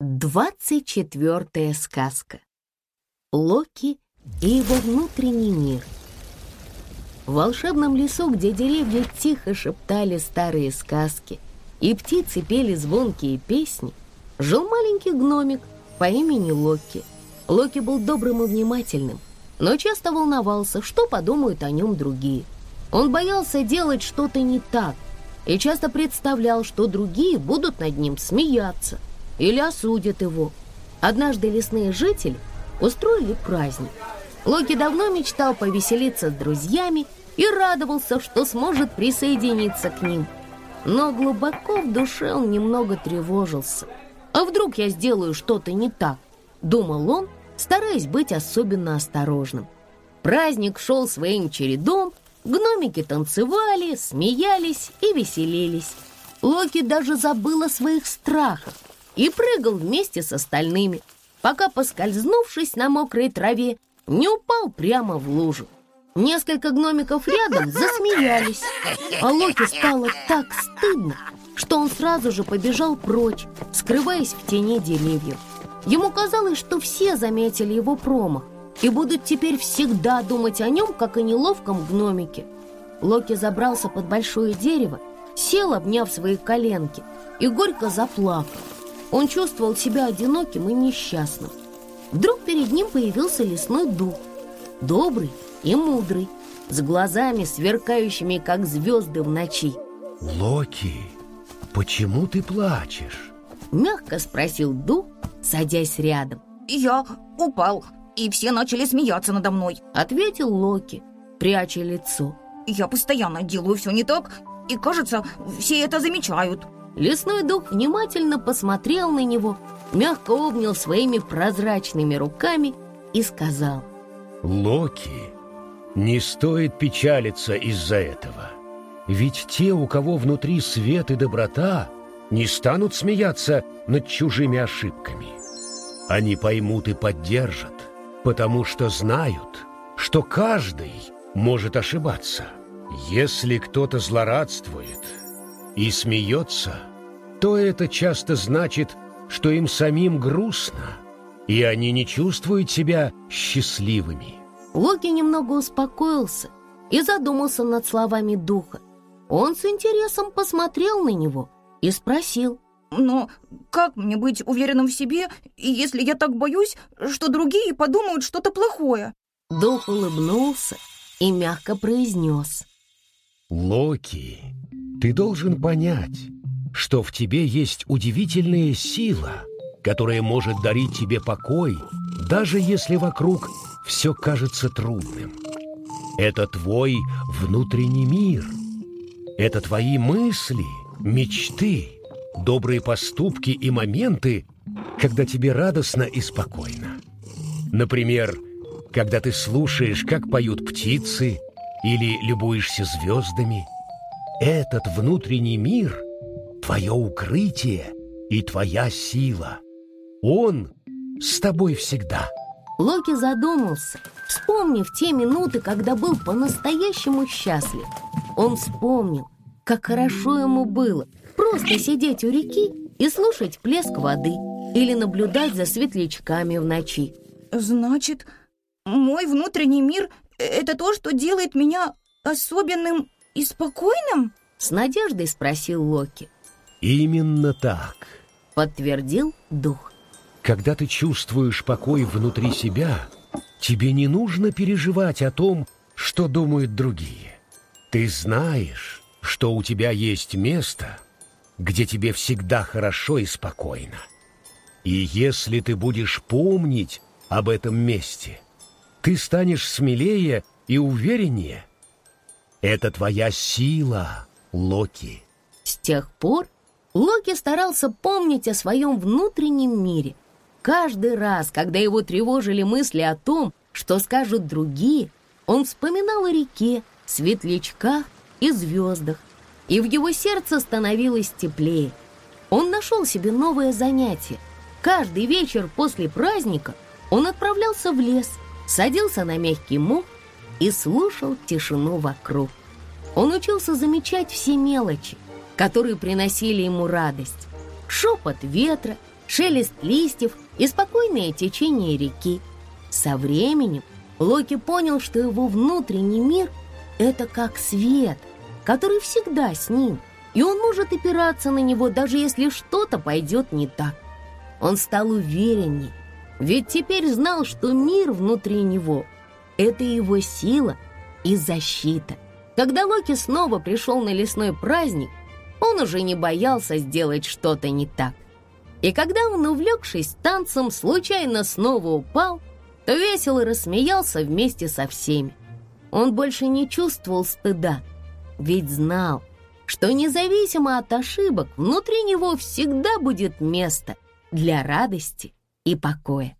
Двадцать четвертая сказка. Локи и его внутренний мир. В волшебном лесу, где деревья тихо шептали старые сказки и птицы пели звонкие песни, жил маленький гномик по имени Локи. Локи был добрым и внимательным, но часто волновался, что подумают о нем другие. Он боялся делать что-то не так и часто представлял, что другие будут над ним смеяться – или осудят его. Однажды лесные жители устроили праздник. Локи давно мечтал повеселиться с друзьями и радовался, что сможет присоединиться к ним. Но глубоко в душе он немного тревожился. «А вдруг я сделаю что-то не так?» — думал он, стараясь быть особенно осторожным. Праздник шел своим чередом, гномики танцевали, смеялись и веселились. Локи даже забыл о своих страхах и прыгал вместе с остальными, пока, поскользнувшись на мокрой траве, не упал прямо в лужу. Несколько гномиков рядом засмеялись, а Локи стало так стыдно, что он сразу же побежал прочь, скрываясь в тени деревьев. Ему казалось, что все заметили его промах и будут теперь всегда думать о нем, как о неловком гномике. Локи забрался под большое дерево, сел, обняв свои коленки, и горько заплакал. Он чувствовал себя одиноким и несчастным. Вдруг перед ним появился лесной дух, добрый и мудрый, с глазами, сверкающими, как звезды в ночи. «Локи, почему ты плачешь?» Мягко спросил дух, садясь рядом. «Я упал, и все начали смеяться надо мной», ответил Локи, пряча лицо. «Я постоянно делаю все не так, и, кажется, все это замечают». Лесной дух внимательно посмотрел на него, мягко обнял своими прозрачными руками и сказал. «Локи, не стоит печалиться из-за этого. Ведь те, у кого внутри свет и доброта, не станут смеяться над чужими ошибками. Они поймут и поддержат, потому что знают, что каждый может ошибаться. Если кто-то злорадствует и смеется, то это часто значит, что им самим грустно, и они не чувствуют себя счастливыми. Локи немного успокоился и задумался над словами духа. Он с интересом посмотрел на него и спросил. «Но как мне быть уверенным в себе, если я так боюсь, что другие подумают что-то плохое?» Дух улыбнулся и мягко произнес. «Локи, ты должен понять, что в тебе есть удивительная сила, которая может дарить тебе покой, даже если вокруг все кажется трудным. Это твой внутренний мир. Это твои мысли, мечты, добрые поступки и моменты, когда тебе радостно и спокойно. Например, когда ты слушаешь, как поют птицы, или любуешься звездами – этот внутренний мир — твое укрытие и твоя сила. Он с тобой всегда. Локи задумался, вспомнив те минуты, когда был по-настоящему счастлив. Он вспомнил, как хорошо ему было просто сидеть у реки и слушать плеск воды или наблюдать за светлячками в ночи. Значит, мой внутренний мир — это то, что делает меня особенным и спокойным?» С надеждой спросил Локи. «Именно так», — подтвердил дух. «Когда ты чувствуешь покой внутри себя, тебе не нужно переживать о том, что думают другие. Ты знаешь, что у тебя есть место, где тебе всегда хорошо и спокойно. И если ты будешь помнить об этом месте, ты станешь смелее и увереннее — это твоя сила, Локи. С тех пор Локи старался помнить о своем внутреннем мире. Каждый раз, когда его тревожили мысли о том, что скажут другие, он вспоминал о реке, светлячках и звездах, и в его сердце становилось теплее. Он нашел себе новое занятие. Каждый вечер после праздника он отправлялся в лес, садился на мягкий мох и слушал тишину вокруг. Он учился замечать все мелочи, которые приносили ему радость. Шепот ветра шелест листьев и спокойное течение реки. Со временем Локи понял, что его внутренний мир — это как свет, который всегда с ним, и он может опираться на него, даже если что-то пойдет не так. Он стал уверенней, ведь теперь знал, что мир внутри него — это его сила и защита. Когда Локи снова пришел на лесной праздник, он уже не боялся сделать что-то не так. И когда он, увлекшись танцем, случайно снова упал, то весело рассмеялся вместе со всеми. Он больше не чувствовал стыда, ведь знал, что независимо от ошибок, внутри него всегда будет место для радости и покоя.